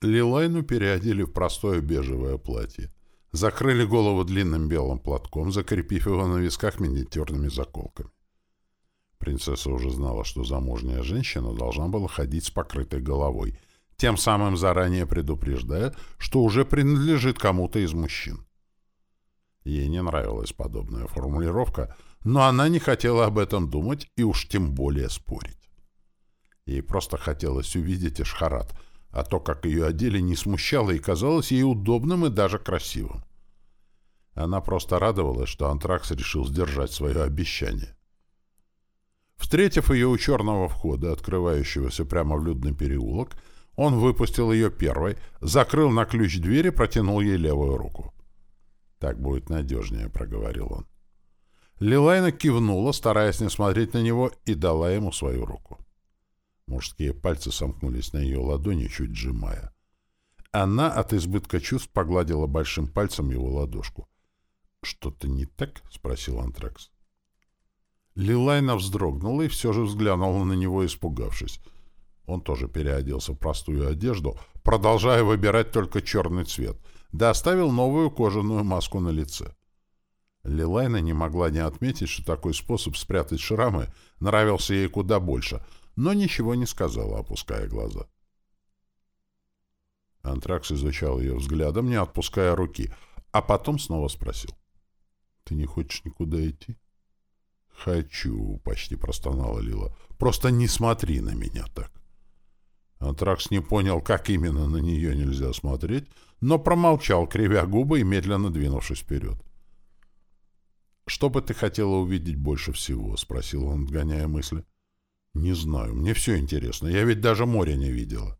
Лилайну переодели в простое бежевое платье. Закрыли голову длинным белым платком, закрепив его на висках миниатюрными заколками. Принцесса уже знала, что замужняя женщина должна была ходить с покрытой головой, тем самым заранее предупреждая, что уже принадлежит кому-то из мужчин. Ей не нравилась подобная формулировка, но она не хотела об этом думать и уж тем более спорить. Ей просто хотелось увидеть Эшхарат — а то, как ее одели, не смущало и казалось ей удобным и даже красивым. Она просто радовалась, что Антракс решил сдержать свое обещание. Встретив ее у черного входа, открывающегося прямо в людный переулок, он выпустил ее первой, закрыл на ключ дверь и протянул ей левую руку. «Так будет надежнее», — проговорил он. Лилайна кивнула, стараясь не смотреть на него, и дала ему свою руку. Мужские пальцы сомкнулись на ее ладони, чуть сжимая. Она от избытка чувств погладила большим пальцем его ладошку. «Что-то не так?» — спросил Антракс. Лилайна вздрогнула и все же взглянула на него, испугавшись. Он тоже переоделся в простую одежду, продолжая выбирать только черный цвет, да оставил новую кожаную маску на лице. Лилайна не могла не отметить, что такой способ спрятать шрамы нравился ей куда больше — но ничего не сказала, опуская глаза. Антракс изучал ее взглядом, не отпуская руки, а потом снова спросил. — Ты не хочешь никуда идти? — Хочу, — почти простонала Лила. — Просто не смотри на меня так. Антракс не понял, как именно на нее нельзя смотреть, но промолчал, кривя губы и медленно двинувшись вперед. — Что бы ты хотела увидеть больше всего? — спросил он, отгоняя мысли. — «Не знаю, мне все интересно. Я ведь даже моря не видела».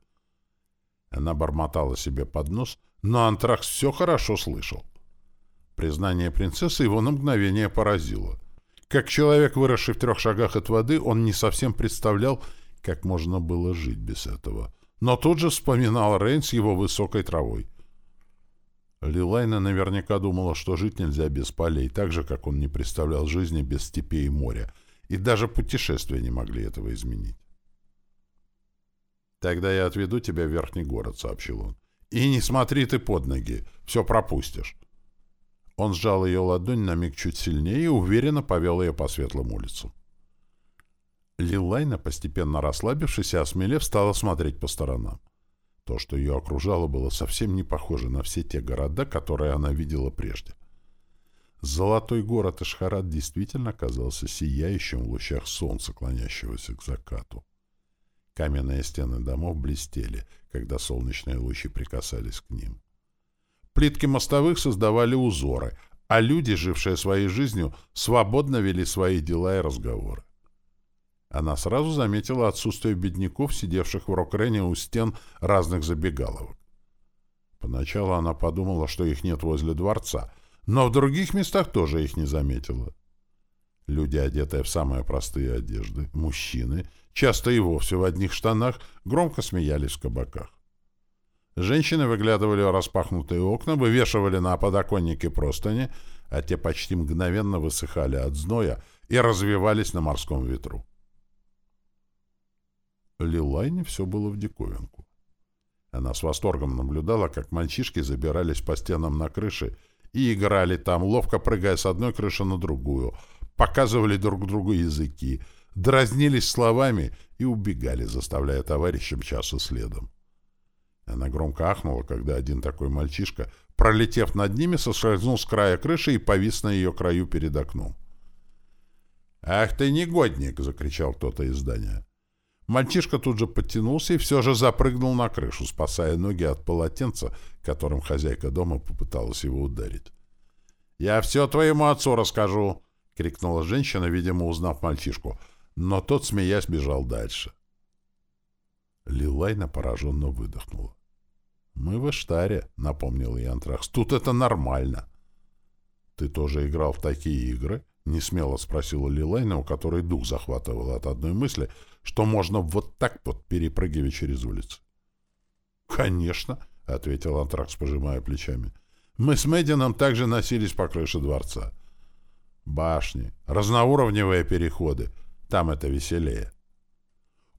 Она бормотала себе под нос, но Антракс все хорошо слышал. Признание принцессы его на мгновение поразило. Как человек, выросший в трех шагах от воды, он не совсем представлял, как можно было жить без этого. Но тут же вспоминал Рейн с его высокой травой. Лилайна наверняка думала, что жить нельзя без полей, так же, как он не представлял жизни без степей и моря — и даже путешествия не могли этого изменить. «Тогда я отведу тебя в верхний город», — сообщил он. «И не смотри ты под ноги, все пропустишь». Он сжал ее ладонь на миг чуть сильнее и уверенно повел ее по светлым улицам. Лилайна, постепенно расслабившись и осмелев, стала смотреть по сторонам. То, что ее окружало, было совсем не похоже на все те города, которые она видела прежде. Золотой город Ашхарат действительно казался сияющим в лучах солнца, клонящегося к закату. Каменные стены домов блестели, когда солнечные лучи прикасались к ним. Плитки мостовых создавали узоры, а люди, жившие своей жизнью, свободно вели свои дела и разговоры. Она сразу заметила отсутствие бедняков, сидевших в Рокрене у стен разных забегаловок. Поначалу она подумала, что их нет возле дворца — но в других местах тоже их не заметила. Люди, одетые в самые простые одежды, мужчины, часто и вовсе в одних штанах, громко смеялись в кабаках. Женщины выглядывали в распахнутые окна, вывешивали на подоконнике простыни, а те почти мгновенно высыхали от зноя и развивались на морском ветру. Лилайне все было в диковинку. Она с восторгом наблюдала, как мальчишки забирались по стенам на крыше и играли там, ловко прыгая с одной крыши на другую, показывали друг другу языки, дразнились словами и убегали, заставляя товарища мчаться следом. Она громко ахнула, когда один такой мальчишка, пролетев над ними, соскользнул с края крыши и повис на ее краю перед окном. «Ах ты негодник!» — закричал кто-то из здания. Мальчишка тут же подтянулся и все же запрыгнул на крышу, спасая ноги от полотенца, которым хозяйка дома попыталась его ударить. «Я все твоему отцу расскажу!» — крикнула женщина, видимо, узнав мальчишку, но тот, смеясь, бежал дальше. Лилайна пораженно выдохнула. «Мы в Эштаре», — напомнил ей Антракс. «Тут это нормально». «Ты тоже играл в такие игры?» — несмело спросила Лилайна, у которой дух захватывал от одной мысли, что можно вот так вот перепрыгивать через улицу. «Конечно», — ответил Антракс, пожимая плечами. «Мы с Мэддином также носились по крыше дворца. Башни, разноуровневые переходы. Там это веселее».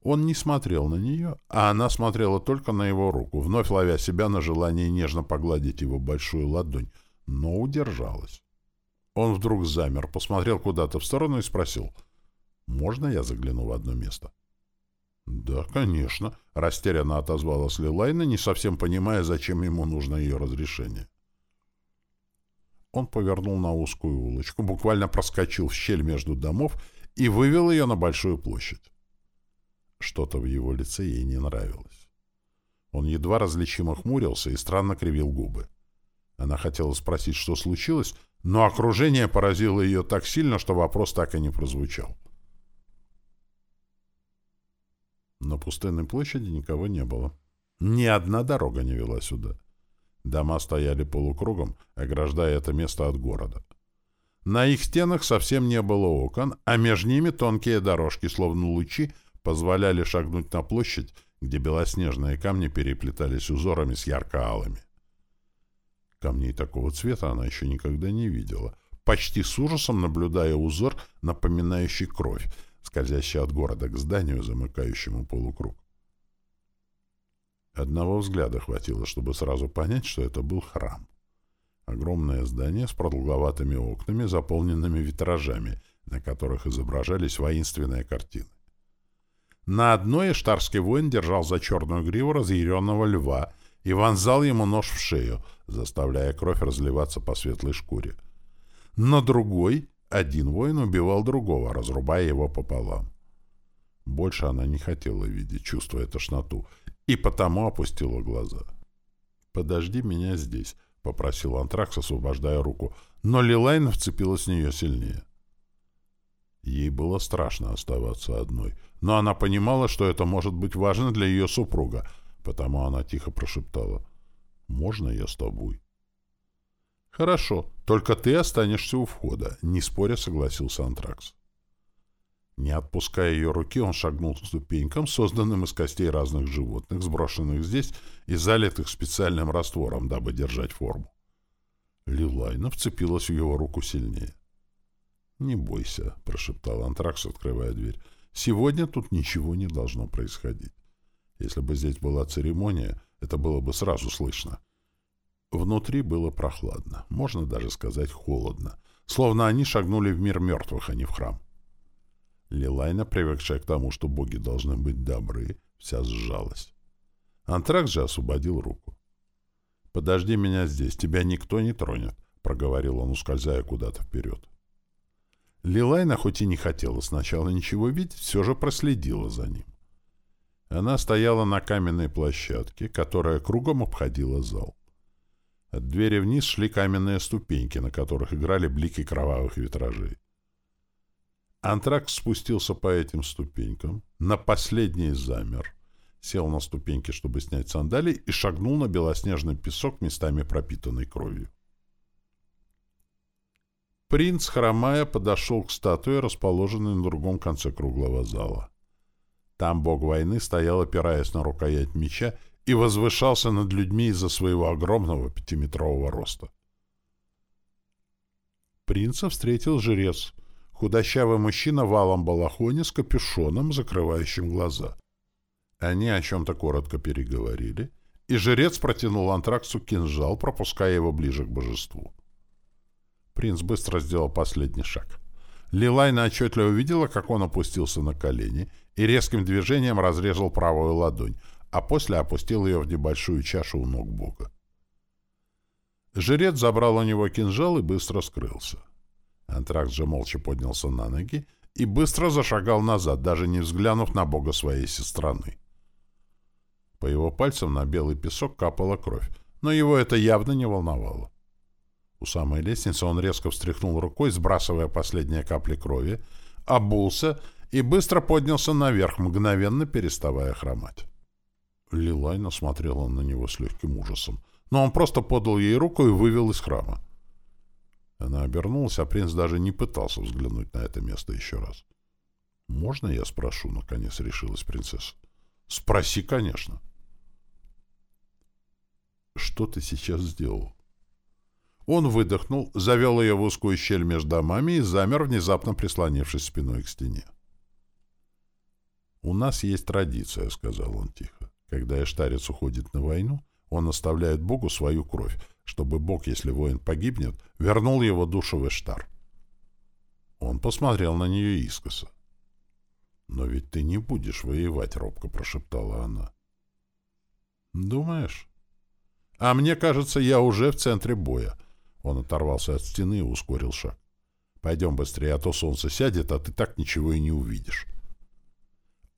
Он не смотрел на нее, а она смотрела только на его руку, вновь ловя себя на желание нежно погладить его большую ладонь, но удержалась. Он вдруг замер, посмотрел куда-то в сторону и спросил, «Можно я загляну в одно место?» «Да, конечно», — растерянно отозвалась Лилайна, не совсем понимая, зачем ему нужно ее разрешение. Он повернул на узкую улочку, буквально проскочил в щель между домов и вывел ее на большую площадь. Что-то в его лице ей не нравилось. Он едва различимо хмурился и странно кривил губы. Она хотела спросить, что случилось, но окружение поразило ее так сильно, что вопрос так и не прозвучал. На пустынной площади никого не было. Ни одна дорога не вела сюда. Дома стояли полукругом, ограждая это место от города. На их стенах совсем не было окон, а между ними тонкие дорожки, словно лучи, позволяли шагнуть на площадь, где белоснежные камни переплетались узорами с ярко-алыми. Камней такого цвета она еще никогда не видела, почти с ужасом наблюдая узор, напоминающий кровь, скользящий от города к зданию, замыкающему полукруг. Одного взгляда хватило, чтобы сразу понять, что это был храм. Огромное здание с продолговатыми окнами, заполненными витражами, на которых изображались воинственные картины. На одной иштарский воин держал за черную гриву разъяренного льва и вонзал ему нож в шею, заставляя кровь разливаться по светлой шкуре. На другой один воин убивал другого, разрубая его пополам. Больше она не хотела видеть, чувствуя тошноту, и потому опустила глаза. «Подожди меня здесь», — попросил Антракс, освобождая руку, но Лилайн вцепилась в нее сильнее. Ей было страшно оставаться одной, но она понимала, что это может быть важно для ее супруга, потому она тихо прошептала «Можно я с тобой?» «Хорошо, только ты останешься у входа», — не споря согласился Антракс. Не отпуская ее руки, он шагнул к ступенькам, созданным из костей разных животных, сброшенных здесь и залитых специальным раствором, дабы держать форму. Лилайна вцепилась в его руку сильнее. «Не бойся», — прошептал Антракс, открывая дверь. «Сегодня тут ничего не должно происходить. Если бы здесь была церемония, это было бы сразу слышно». Внутри было прохладно, можно даже сказать холодно, словно они шагнули в мир мертвых, а не в храм. Лилайна, привыкшая к тому, что боги должны быть добры, вся сжалась. Антракс же освободил руку. «Подожди меня здесь, тебя никто не тронет», — проговорил он, ускользая куда-то вперед. Лилайна, хоть и не хотела сначала ничего видеть, все же проследила за ним. Она стояла на каменной площадке, которая кругом обходила зал. От двери вниз шли каменные ступеньки, на которых играли блики кровавых витражей. Антракс спустился по этим ступенькам, на последний замер, сел на ступеньки, чтобы снять сандалии, и шагнул на белоснежный песок, местами пропитанный кровью. Принц, хромая, подошел к статуе, расположенной на другом конце круглого зала. Там бог войны стоял, опираясь на рукоять меча, и возвышался над людьми из-за своего огромного пятиметрового роста. Принца встретил жрец, худощавый мужчина в алом балахоне с капюшоном, закрывающим глаза. Они о чем-то коротко переговорили, и жрец протянул антраксу кинжал, пропуская его ближе к божеству. Принц быстро сделал последний шаг. Лилайна отчетливо увидела, как он опустился на колени и резким движением разрезал правую ладонь, а после опустил ее в небольшую чашу у ног бога. Жрец забрал у него кинжал и быстро скрылся. Антракс же молча поднялся на ноги и быстро зашагал назад, даже не взглянув на бога своей сестраны. По его пальцам на белый песок капала кровь, но его это явно не волновало. У самой лестницы он резко встряхнул рукой, сбрасывая последние капли крови, обулся и быстро поднялся наверх, мгновенно переставая хромать. Лилайна смотрела на него с легким ужасом, но он просто подал ей руку и вывел из храма. Она обернулась, а принц даже не пытался взглянуть на это место еще раз. «Можно я спрошу?» — наконец решилась принцесса. «Спроси, конечно». «Что ты сейчас сделал?» Он выдохнул, завел ее в узкую щель между домами и замер, внезапно прислонившись спиной к стене. «У нас есть традиция», — сказал он тихо. «Когда эштарец уходит на войну, он оставляет Богу свою кровь, чтобы Бог, если воин погибнет, вернул его душу в Эштар». Он посмотрел на нее искоса. «Но ведь ты не будешь воевать», — робко прошептала она. «Думаешь?» «А мне кажется, я уже в центре боя». Он оторвался от стены и ускорил шаг. «Пойдем быстрее, а то солнце сядет, а ты так ничего и не увидишь».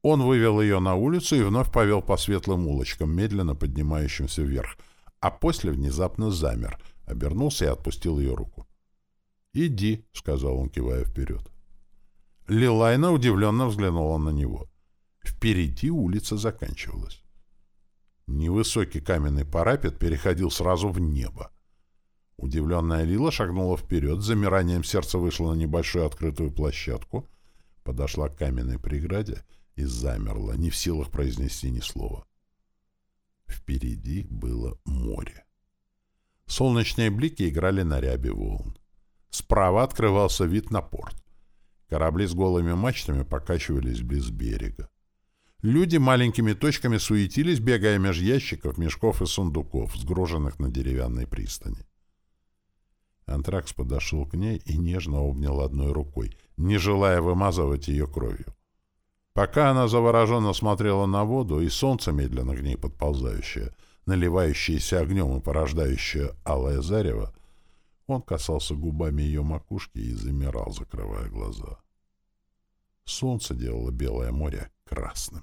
Он вывел ее на улицу и вновь повел по светлым улочкам, медленно поднимающимся вверх, а после внезапно замер, обернулся и отпустил ее руку. «Иди», — сказал он, кивая вперед. Лилайна удивленно взглянула на него. Впереди улица заканчивалась. Невысокий каменный парапет переходил сразу в небо. Удивленная Лила шагнула вперед, с замиранием сердца вышла на небольшую открытую площадку, подошла к каменной преграде и замерла, не в силах произнести ни слова. Впереди было море. Солнечные блики играли на рябе волн. Справа открывался вид на порт. Корабли с голыми мачтами покачивались близ берега. Люди маленькими точками суетились, бегая меж ящиков, мешков и сундуков, сгруженных на деревянной пристани. Антракс подошел к ней и нежно обнял одной рукой, не желая вымазывать ее кровью. Пока она завороженно смотрела на воду, и солнце, медленно к ней подползающее, наливающееся огнем и порождающее алое зарево, он касался губами ее макушки и замирал, закрывая глаза. Солнце делало белое море красным.